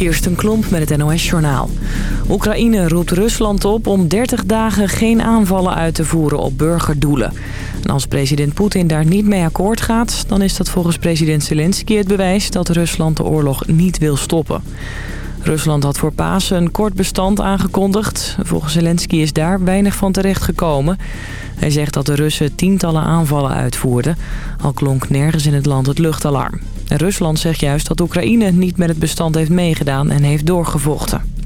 Kirsten Klomp met het NOS-journaal. Oekraïne roept Rusland op om 30 dagen geen aanvallen uit te voeren op burgerdoelen. En als president Poetin daar niet mee akkoord gaat... dan is dat volgens president Zelensky het bewijs dat Rusland de oorlog niet wil stoppen. Rusland had voor Pasen een kort bestand aangekondigd. Volgens Zelensky is daar weinig van terecht gekomen. Hij zegt dat de Russen tientallen aanvallen uitvoerden. Al klonk nergens in het land het luchtalarm. Rusland zegt juist dat Oekraïne niet met het bestand heeft meegedaan en heeft doorgevochten.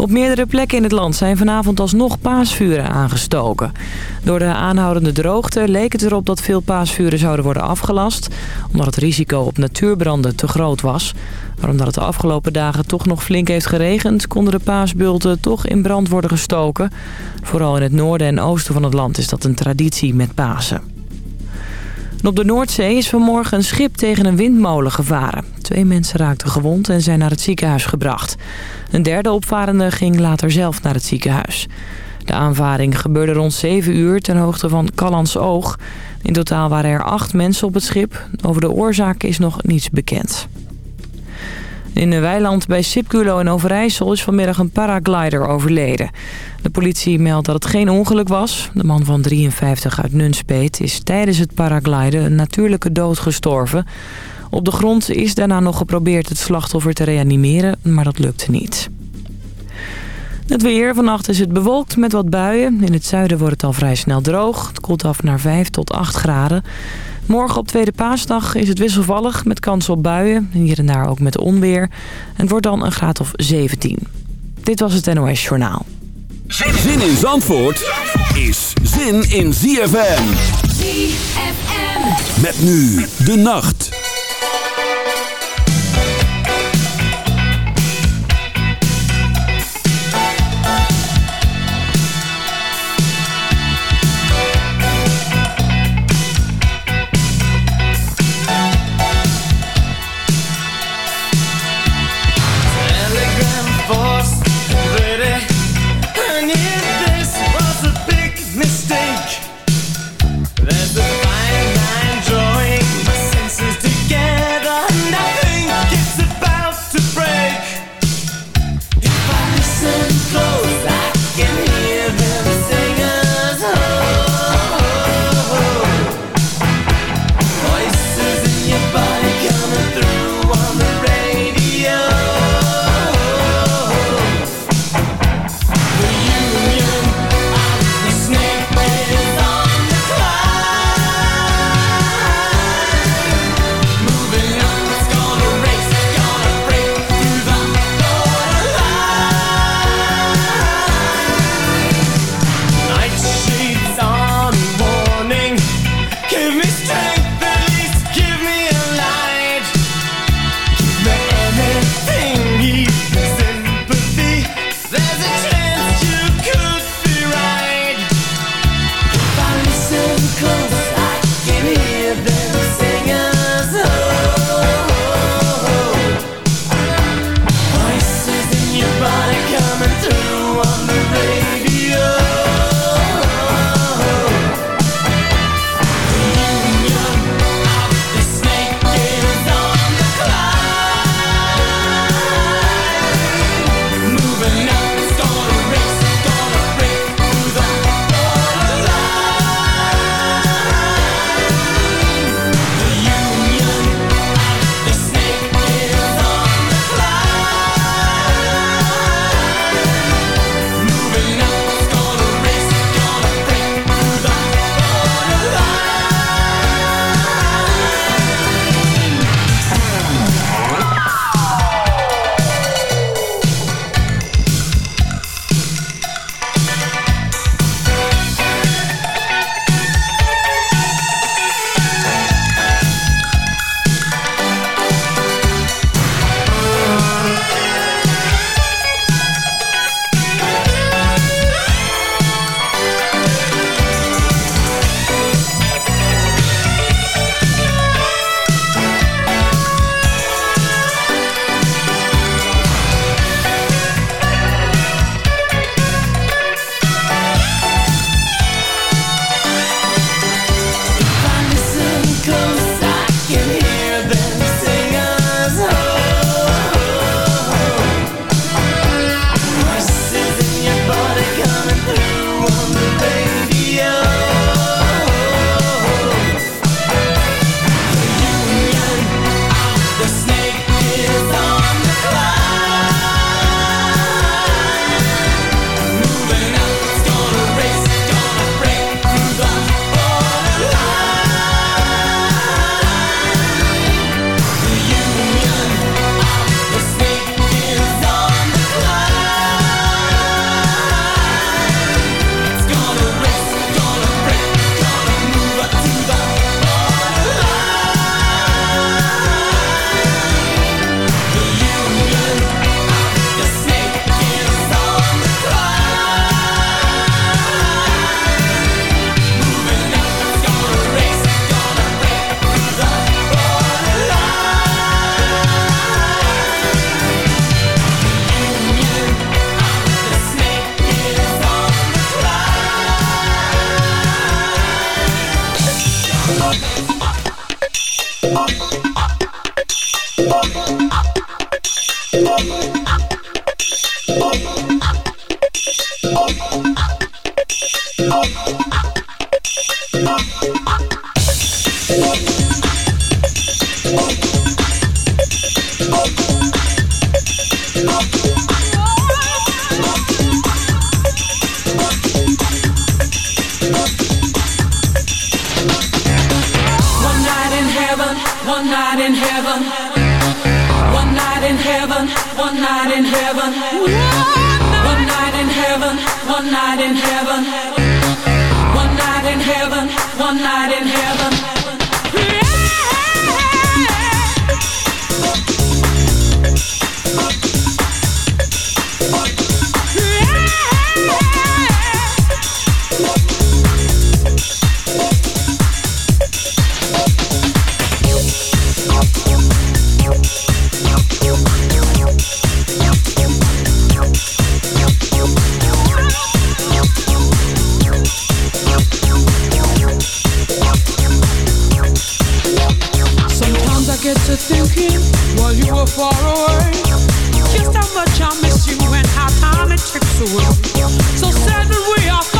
Op meerdere plekken in het land zijn vanavond alsnog paasvuren aangestoken. Door de aanhoudende droogte leek het erop dat veel paasvuren zouden worden afgelast... omdat het risico op natuurbranden te groot was. Maar omdat het de afgelopen dagen toch nog flink heeft geregend... konden de paasbulten toch in brand worden gestoken. Vooral in het noorden en oosten van het land is dat een traditie met Pasen. Op de Noordzee is vanmorgen een schip tegen een windmolen gevaren. Twee mensen raakten gewond en zijn naar het ziekenhuis gebracht. Een derde opvarende ging later zelf naar het ziekenhuis. De aanvaring gebeurde rond 7 uur ten hoogte van Callans Oog. In totaal waren er acht mensen op het schip. Over de oorzaak is nog niets bekend. In een weiland bij Sipculo in Overijssel is vanmiddag een paraglider overleden. De politie meldt dat het geen ongeluk was. De man van 53 uit Nunspeet is tijdens het paragliden een natuurlijke dood gestorven. Op de grond is daarna nog geprobeerd het slachtoffer te reanimeren, maar dat lukte niet. Het weer. Vannacht is het bewolkt met wat buien. In het zuiden wordt het al vrij snel droog. Het koelt af naar 5 tot 8 graden. Morgen op tweede paasdag is het wisselvallig met kans op buien. Hier en daar ook met onweer. En het wordt dan een graad of 17. Dit was het NOS Journaal. Zin in Zandvoort is zin in ZFM. ZFM. Met nu de nacht. you were far away. Just how much I miss you and how time it ticks away. So sad we are.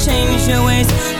change your ways.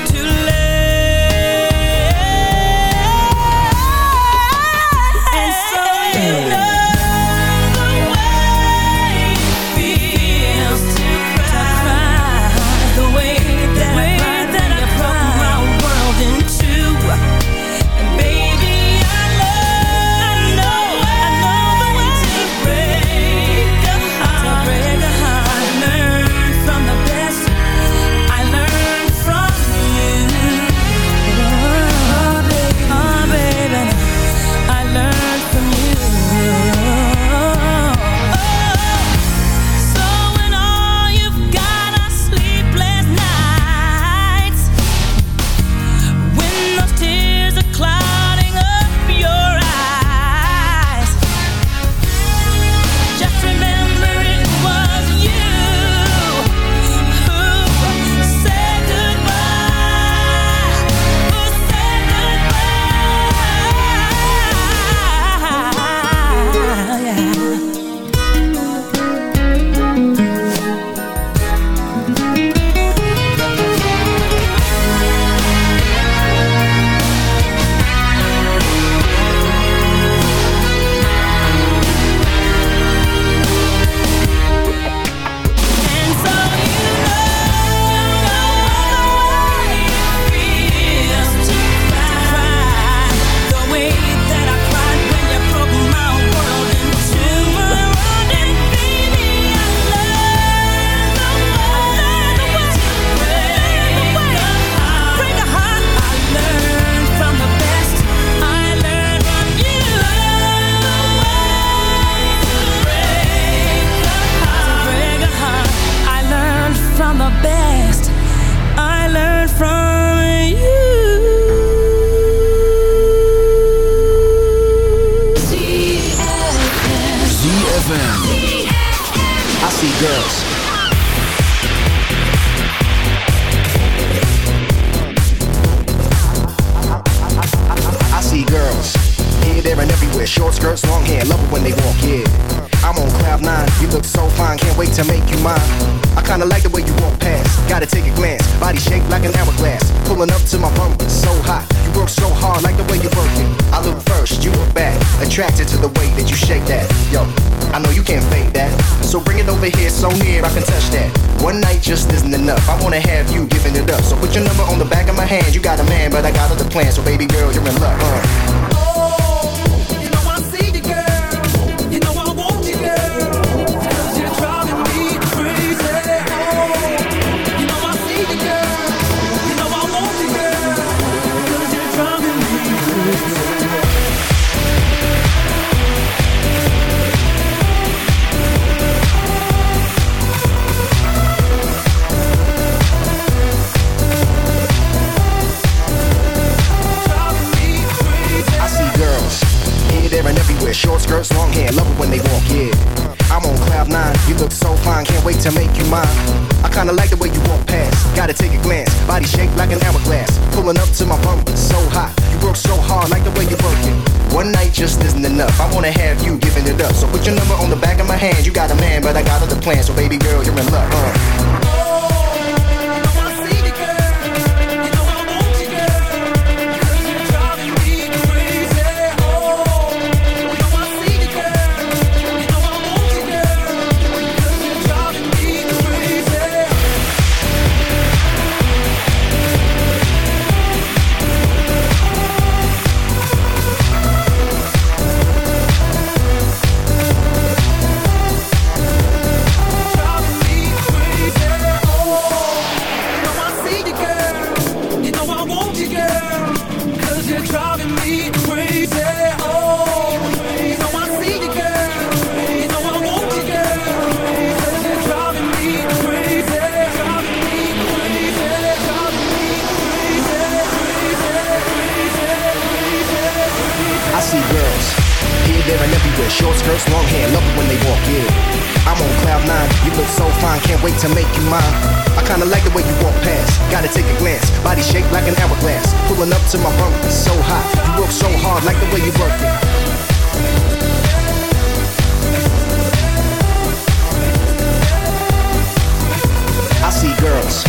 Girls.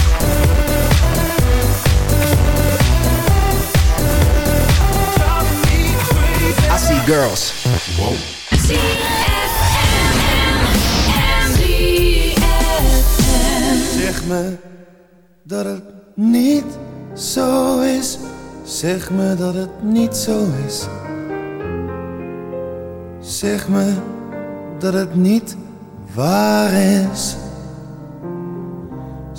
I see girls. Zeg me dat het niet zo is. Zeg me dat het niet zo is. Zeg me dat het niet waar is.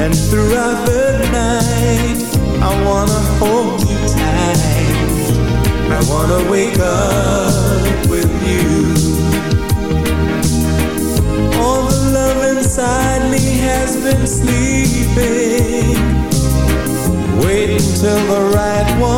And throughout the night, I wanna hold you tight. I wanna wake up with you. All the love inside me has been sleeping, waiting till the right one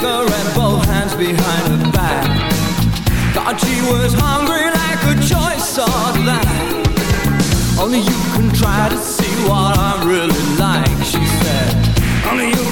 cigarette, both hands behind her back. Thought she was hungry like a choice of that. Only you can try to see what I'm really like, she said. Only you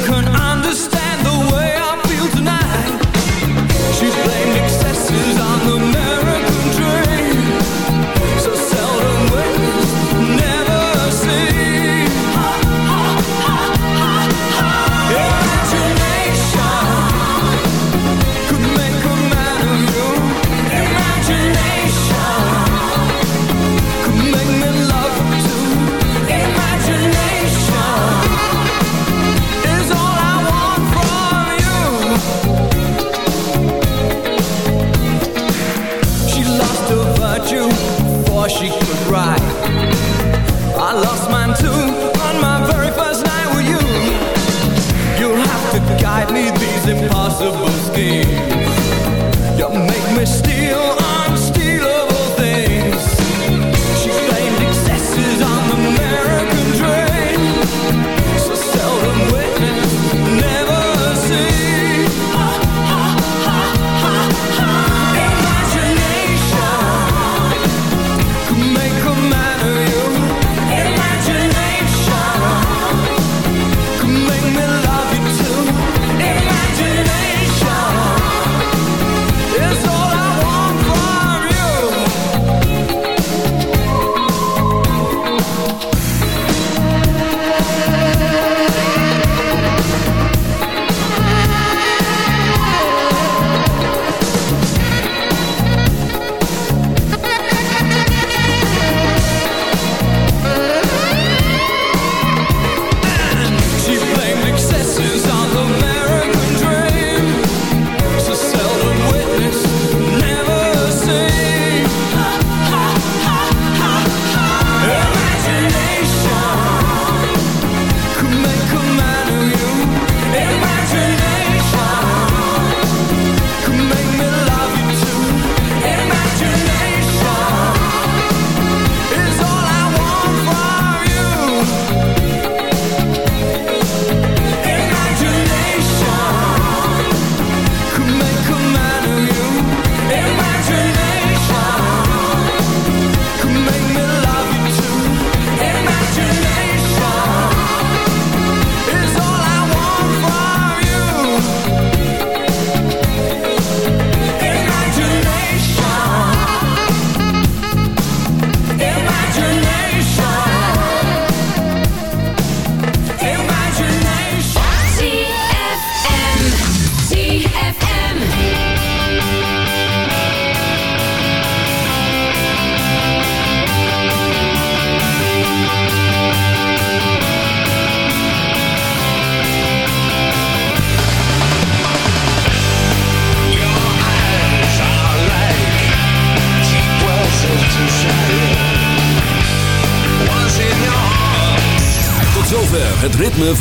impossible scheme